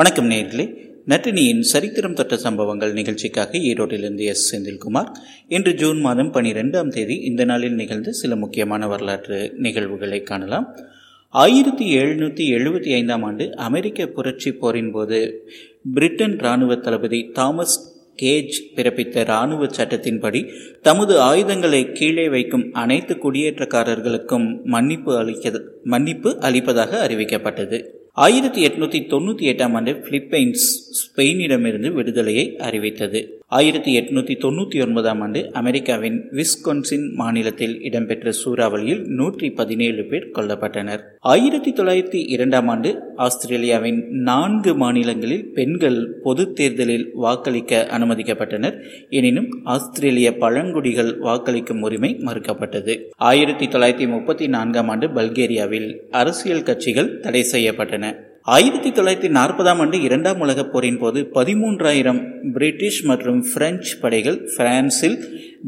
வணக்கம் நேர்களே. நட்டினியின் சரித்திரம் தொட்ட சம்பவங்கள் நிகழ்ச்சிக்காக ஈரோட்டிலிருந்து எஸ். செந்தில்குமார். இன்று ஜூன் மாதம் பனிரெண்டாம் தேதி இந்த நாளில் நிகழ்ந்த சில முக்கியமான வரலாற்று நிகழ்வுகளை காணலாம். ஆயிரத்தி எழுநூற்றி எழுபத்தி ஐந்தாம் ஆண்டு அமெரிக்க புரட்சி போரின் போது பிரிட்டன் இராணுவ தளபதி தாமஸ் கேஜ் பிறப்பித்த இராணுவ சட்டத்தின்படி தமது ஆயுதங்களை கீழே வைக்கும் அனைத்து குடியேற்றக்காரர்களுக்கும் மன்னிப்பு அளிக்க மன்னிப்பு அளிப்பதாக அறிவிக்கப்பட்டது. ஆயிரத்தி எட்நூத்தி தொண்ணூத்தி எட்டாம் ஆண்டு பிலிப்பைன்ஸ் ஸ்பெயினிடமிருந்து விடுதலையை அறிவித்தது. ஆயிரத்தி எட்நூத்தி தொண்ணூத்தி ஒன்பதாம் ஆண்டு அமெரிக்காவின் விஸ்கொன்சின் மாநிலத்தில் இடம்பெற்ற சூறாவளியில் நூற்றி பதினேழு பேர் கொல்லப்பட்டனர். ஆயிரத்தி தொள்ளாயிரத்தி இரண்டாம் ஆண்டு ஆஸ்திரேலியாவின் நான்கு மாநிலங்களில் பெண்கள் பொது தேர்தலில் வாக்களிக்க அனுமதிக்கப்பட்டனர். எனினும் ஆஸ்திரேலிய பழங்குடிகள் வாக்களிக்கும் உரிமை மறுக்கப்பட்டது. ஆயிரத்தி தொள்ளாயிரத்தி முப்பத்தி நான்காம் ஆண்டு பல்கேரியாவில் அரசியல் கட்சிகள் தடை செய்யப்பட்டன. ஆயிரத்தி தொள்ளாயிரத்தி நாற்பதாம் ஆண்டு இரண்டாம் உலகப் போரின் போது பதிமூன்றாயிரம் பிரிட்டிஷ் மற்றும் பிரெஞ்சு படைகள் பிரான்சில்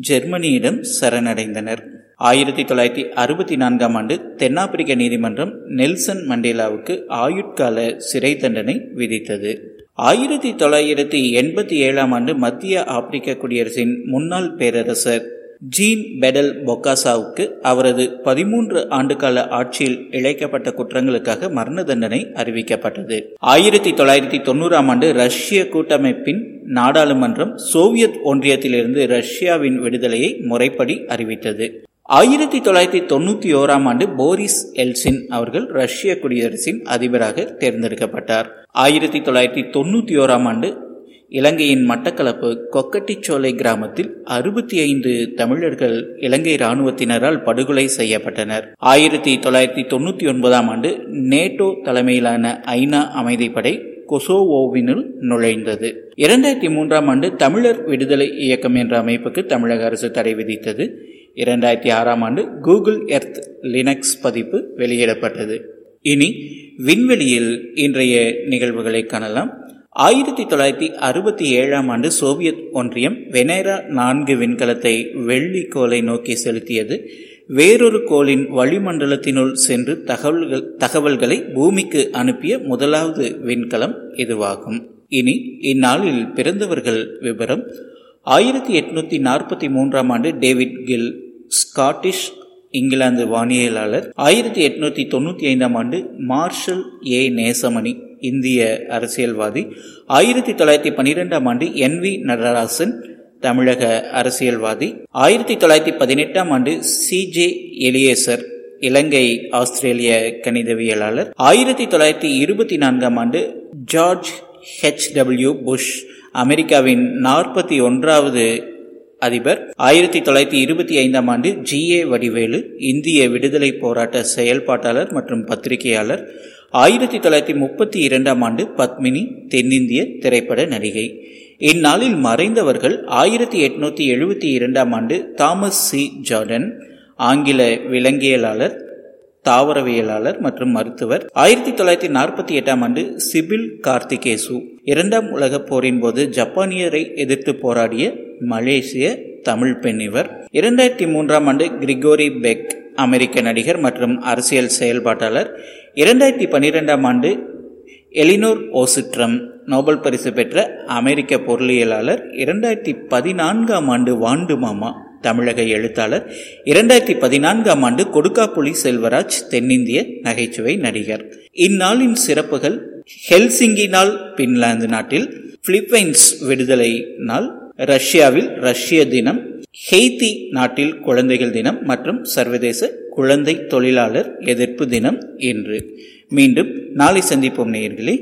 ஜெர்மனியிடம் சரணடைந்தனர். ஆயிரத்தி தொள்ளாயிரத்தி அறுபத்தி நான்காம் ஆண்டு தென்னாப்பிரிக்க நீதிமன்றம் நெல்சன் மண்டேலாவுக்கு ஆயுட்கால சிறை தண்டனை விதித்தது. ஆயிரத்தி தொள்ளாயிரத்தி எண்பத்தி ஏழாம் ஆண்டு மத்திய ஆப்பிரிக்க குடியரசின் முன்னாள் பேரரசர் ஜீன் பெடல் பொக்காசாவுக்கு அவரது பதிமூன்று ஆண்டுகால ஆட்சியில் இழைக்கப்பட்ட குற்றங்களுக்காக மரண தண்டனை அறிவிக்கப்பட்டது. ஆயிரத்தி தொள்ளாயிரத்தி தொண்ணூறாம் ஆண்டு ரஷ்ய கூட்டமைப்பின் நாடாளுமன்றம் சோவியத் ஒன்றியத்திலிருந்து ரஷ்யாவின் விடுதலையை முறைப்படி அறிவித்தது. ஆயிரத்தி தொள்ளாயிரத்தி தொண்ணூத்தி ஓராம் ஆண்டு போரிஸ் எல்சின் அவர்கள் ரஷ்ய குடியரசின் அதிபராக தேர்ந்தெடுக்கப்பட்டார். ஆயிரத்தி தொள்ளாயிரத்தி தொண்ணூத்தி ஓராம் ஆண்டு இலங்கையின் மட்டக்களப்பு கொக்கட்டிச்சோலை கிராமத்தில் அறுபத்தி ஐந்து தமிழர்கள் இலங்கை இராணுவத்தினரால் படுகொலை செய்யப்பட்டனர். ஆயிரத்தி தொள்ளாயிரத்தி தொண்ணூத்தி ஒன்பதாம் ஆண்டு நேட்டோ தலைமையிலான ஐநா அமைதிப்படை கொசோவோவினுள் நுழைந்தது. இரண்டாயிரத்தி மூன்றாம் ஆண்டு தமிழர் விடுதலை இயக்கம் என்ற அமைப்புக்கு தமிழக அரசு தடை விதித்தது. இரண்டாயிரத்தி ஆறாம் ஆண்டு கூகுள் எர்த் லினக்ஸ் பதிப்பு வெளியிடப்பட்டது. இனி விண்வெளியில் இன்றைய நிகழ்வுகளை காணலாம். ஆயிரத்தி தொள்ளாயிரத்தி அறுபத்தி ஏழாம் ஆண்டு சோவியத் ஒன்றியம் வெனேரா நான்கு விண்கலத்தை வெள்ளி கோலை நோக்கி செலுத்தியது. வேறொரு கோளின் வளிமண்டலத்தினுள் சென்று தகவல்கள் தகவல்களை பூமிக்கு அனுப்பிய முதலாவது விண்கலம் இதுவாகும். இனி இந்நாளில் பிறந்தவர்கள் விவரம் ஆயிரத்தி எட்நூத்தி நாற்பத்தி மூன்றாம் ஆண்டு டேவிட் கில் ஸ்காட்டிஷ் இங்கிலாந்து வானியலாளர். ஆயிரத்தி எட்நூத்தி தொண்ணூத்தி ஐந்தாம் ஆண்டு மார்ஷல் ஏ. நேசமணி இந்திய அரசியல்வாதி. ஆயிரத்தி தொள்ளாயிரத்தி பனிரெண்டாம் ஆண்டு என் வி நடராசன் தமிழக அரசியல்வாதி. ஆயிரத்தி தொள்ளாயிரத்தி பதினெட்டாம் ஆண்டு சி ஜே எலியேசர் இலங்கை ஆஸ்திரேலிய கணிதவியலாளர். ஆயிரத்தி தொள்ளாயிரத்தி இருபத்தி நான்காம் ஆண்டு ஜார்ஜ் ஹெச் டபிள்யூ புஷ் அமெரிக்காவின் நாற்பத்தி ஒன்றாவது அதிபர். ஆயிரத்தி தொள்ளாயிரத்தி இருபத்தி ஐந்தாம் ஆண்டு ஜி ஏ வடிவேலு இந்திய விடுதலை போராட்ட செயல்பாட்டாளர் மற்றும் பத்திரிகையாளர். ஆயிரத்தி தொள்ளாயிரத்தி முப்பத்தி இரண்டாம் ஆண்டு பத்மினி தென்னிந்திய திரைப்பட நடிகை. இந்நாளில் மறைந்தவர்கள் ஆயிரத்தி எட்நூத்தி எழுபத்தி இரண்டாம் ஆண்டு தாமஸ் சி. ஜார்டன் ஆங்கில விலங்கியலாளர் தாவரவியலாளர் மற்றும் மருத்துவர். ஆயிரத்தி தொள்ளாயிரத்தி நாற்பத்தி எட்டாம் ஆண்டு சிபில் கார்த்திகேசு. இரண்டாம் உலகப் போரின் போது ஜப்பானியரை எதிர்த்து போராடிய மலேசிய தமிழ் பெண் இவர். இரண்டாயிரத்தி மூன்றாம் ஆண்டு கிரிகோரி பெக் அமெரிக்க நடிகர் மற்றும் அரசியல் செயல்பாட்டாளர். இரண்டாயிரத்தி பன்னிரெண்டாம் ஆண்டு எலினோர் ஓசிட்ரம் நோபல் பரிசு பெற்ற அமெரிக்க பொருளியலாளர். இரண்டாயிரத்தி பதினான்காம் ஆண்டு வாண்டு மாமா தமிழக எழுத்தாளர். இரண்டாயிரத்தி பதினான்காம் ஆண்டு கொடுக்காப்புலி செல்வராஜ் தென்னிந்திய நகைச்சுவை நடிகர். இந்நாளின் சிறப்புகள் ஹெல்சிங்கி நாள் பின்லாந்து நாட்டில் பிலிப்பைன்ஸ் விடுதலை நாள் ரஷ்யாவில் ரஷ்ய தினம் ஹெய்தி நாட்டில் குழந்தைகள் தினம் மற்றும் சர்வதேச குழந்தை தொழிலாளர் எதிர்ப்பு தினம் என்று மீண்டும் நாளை சந்திப்போம் நேயர்களே.